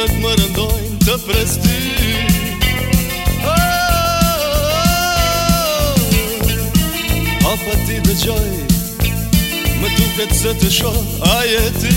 urat më rëndojnë të presti oh, oh, oh. A ti dhe gjoj Më tuket se të shoh A jeti A jeti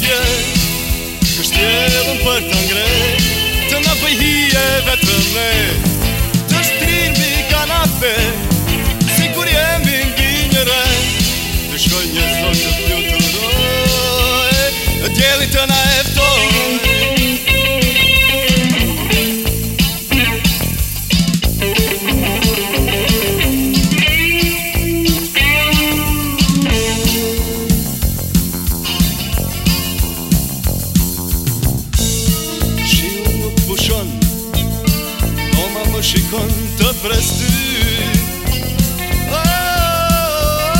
pjesë Kështë për të ngrejë Të në pëjhi e vetë të me Të shtrinë mi kanate Si kur jemi në gjinjëre Të shkoj një zonë të pjotë të rojë E djeli të na eftonë shikon të brez oh, oh,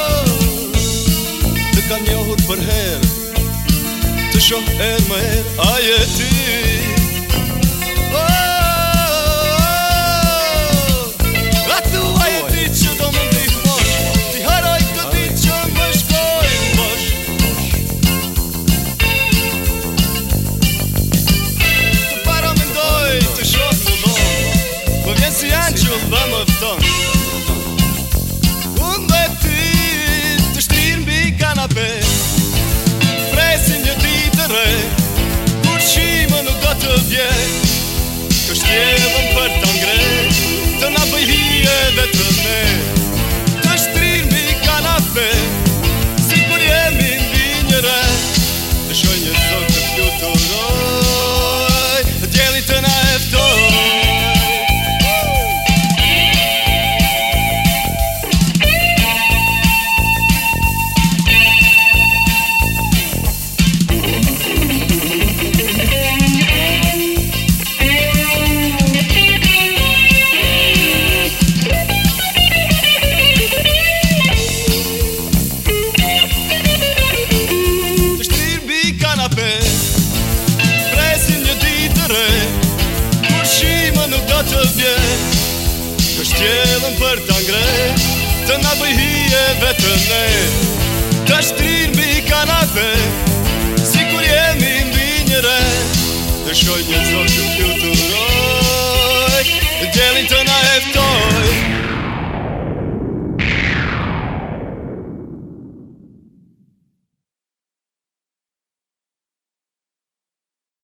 oh. Të kam njohur për her Të shoh e më her a jeti vjek Kështë jelëm për të ngre Të na dhe të me Të shtrimi kanafe Si kur jemi mbi një re Të pje Të për të ngre Të nga bëjhije vetën e Të shtrinë mi kanate Si kur jemi mbi njëre Të shoj një zonë që pjutu Djelin të na eftoj